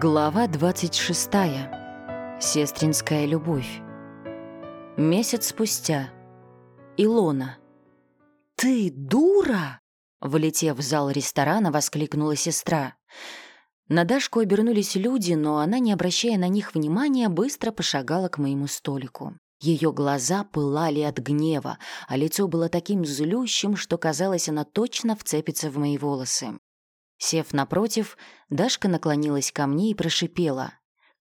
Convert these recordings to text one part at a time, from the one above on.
Глава 26. Сестринская любовь. Месяц спустя. Илона. «Ты дура!» Влетев в зал ресторана, воскликнула сестра. На Дашку обернулись люди, но она, не обращая на них внимания, быстро пошагала к моему столику. Ее глаза пылали от гнева, а лицо было таким злющим, что казалось, она точно вцепится в мои волосы. Сев напротив, Дашка наклонилась ко мне и прошипела.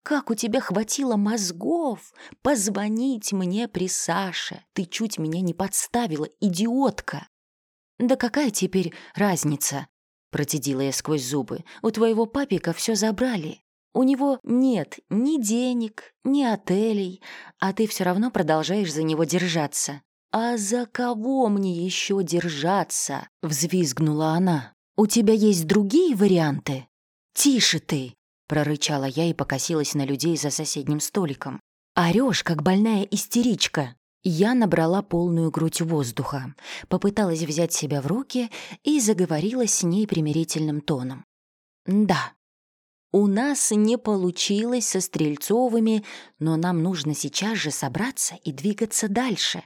«Как у тебя хватило мозгов позвонить мне при Саше? Ты чуть меня не подставила, идиотка!» «Да какая теперь разница?» Процедила я сквозь зубы. «У твоего папика все забрали. У него нет ни денег, ни отелей, а ты все равно продолжаешь за него держаться». «А за кого мне еще держаться?» — взвизгнула она. «У тебя есть другие варианты?» «Тише ты!» — прорычала я и покосилась на людей за соседним столиком. «Орёшь, как больная истеричка!» Я набрала полную грудь воздуха, попыталась взять себя в руки и заговорила с ней примирительным тоном. «Да, у нас не получилось со Стрельцовыми, но нам нужно сейчас же собраться и двигаться дальше.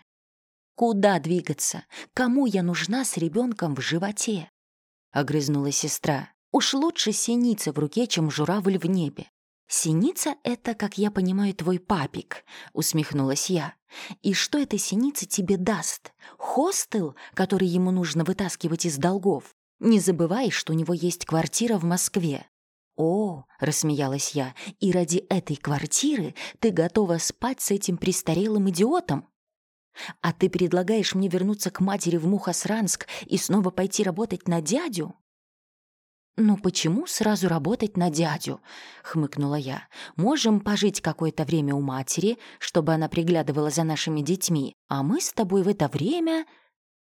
Куда двигаться? Кому я нужна с ребенком в животе? — огрызнулась сестра. «Уж лучше синица в руке, чем журавль в небе». «Синица — это, как я понимаю, твой папик», — усмехнулась я. «И что эта синица тебе даст? Хостел, который ему нужно вытаскивать из долгов? Не забывай, что у него есть квартира в Москве». «О», — рассмеялась я, — «и ради этой квартиры ты готова спать с этим престарелым идиотом?» А ты предлагаешь мне вернуться к матери в Мухосранск и снова пойти работать на дядю? «Ну почему сразу работать на дядю?» — хмыкнула я. «Можем пожить какое-то время у матери, чтобы она приглядывала за нашими детьми, а мы с тобой в это время...»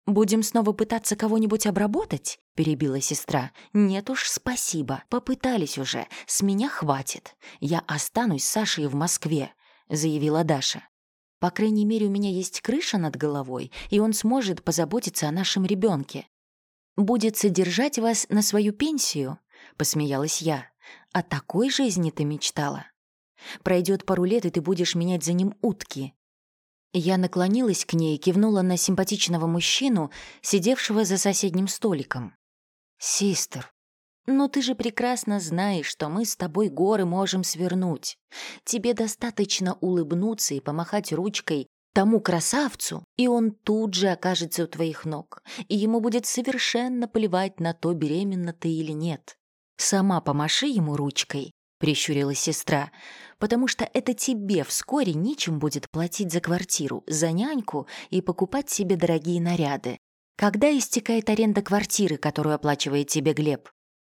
«Будем снова пытаться кого-нибудь обработать?» — перебила сестра. «Нет уж, спасибо. Попытались уже. С меня хватит. Я останусь с Сашей в Москве», — заявила Даша. По крайней мере, у меня есть крыша над головой, и он сможет позаботиться о нашем ребенке. «Будет содержать вас на свою пенсию?» — посмеялась я. «О такой жизни ты мечтала? Пройдет пару лет, и ты будешь менять за ним утки». Я наклонилась к ней и кивнула на симпатичного мужчину, сидевшего за соседним столиком. «Систер, но ты же прекрасно знаешь, что мы с тобой горы можем свернуть. Тебе достаточно улыбнуться и помахать ручкой тому красавцу, и он тут же окажется у твоих ног, и ему будет совершенно плевать на то, беременна ты или нет. Сама помаши ему ручкой, прищурилась сестра, потому что это тебе вскоре нечем будет платить за квартиру, за няньку и покупать себе дорогие наряды. Когда истекает аренда квартиры, которую оплачивает тебе Глеб?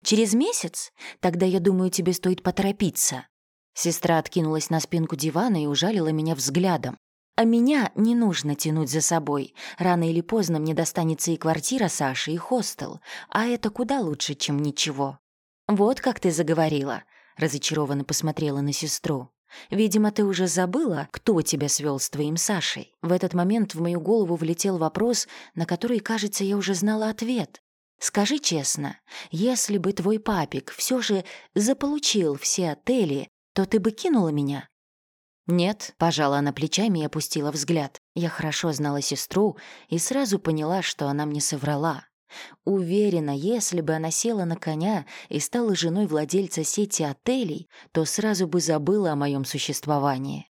Через месяц? Тогда, я думаю, тебе стоит поторопиться». Сестра откинулась на спинку дивана и ужалила меня взглядом. А меня не нужно тянуть за собой. Рано или поздно мне достанется и квартира Саши, и хостел. А это куда лучше, чем ничего. «Вот как ты заговорила», — разочарованно посмотрела на сестру. «Видимо, ты уже забыла, кто тебя свел с твоим Сашей». В этот момент в мою голову влетел вопрос, на который, кажется, я уже знала ответ. Скажи честно, если бы твой папик все же заполучил все отели, то ты бы кинула меня?» «Нет», — пожала она плечами и опустила взгляд. Я хорошо знала сестру и сразу поняла, что она мне соврала. Уверена, если бы она села на коня и стала женой владельца сети отелей, то сразу бы забыла о моем существовании.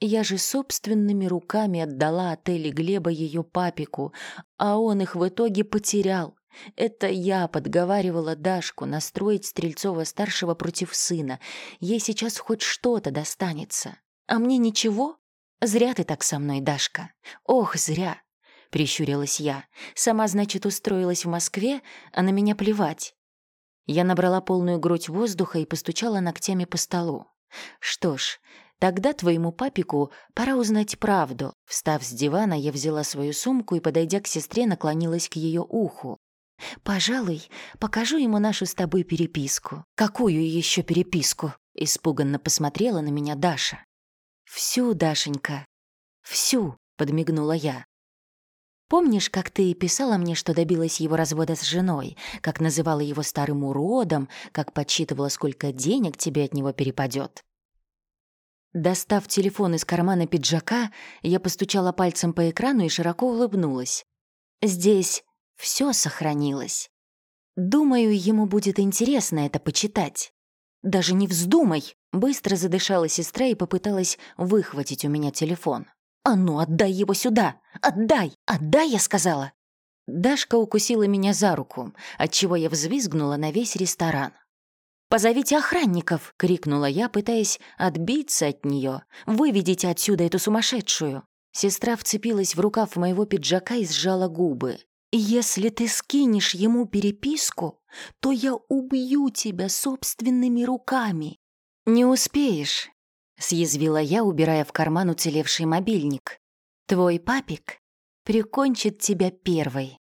Я же собственными руками отдала отели Глеба ее папику, а он их в итоге потерял. Это я подговаривала Дашку настроить Стрельцова-старшего против сына. Ей сейчас хоть что-то достанется. А мне ничего? Зря ты так со мной, Дашка. Ох, зря. Прищурилась я. Сама, значит, устроилась в Москве, а на меня плевать. Я набрала полную грудь воздуха и постучала ногтями по столу. Что ж, тогда твоему папику пора узнать правду. Встав с дивана, я взяла свою сумку и, подойдя к сестре, наклонилась к ее уху. «Пожалуй, покажу ему нашу с тобой переписку». «Какую еще переписку?» — испуганно посмотрела на меня Даша. «Всю, Дашенька, всю», — подмигнула я. Помнишь, как ты писала мне, что добилась его развода с женой, как называла его старым уродом, как подсчитывала, сколько денег тебе от него перепадет? Достав телефон из кармана пиджака, я постучала пальцем по экрану и широко улыбнулась. Здесь все сохранилось. Думаю, ему будет интересно это почитать. Даже не вздумай! Быстро задышала сестра и попыталась выхватить у меня телефон. «А ну, отдай его сюда! Отдай! Отдай!» я сказала. Дашка укусила меня за руку, отчего я взвизгнула на весь ресторан. «Позовите охранников!» — крикнула я, пытаясь отбиться от нее. «Выведите отсюда эту сумасшедшую!» Сестра вцепилась в рукав моего пиджака и сжала губы. «Если ты скинешь ему переписку, то я убью тебя собственными руками». «Не успеешь», — съязвила я, убирая в карман уцелевший мобильник. «Твой папик прикончит тебя первой».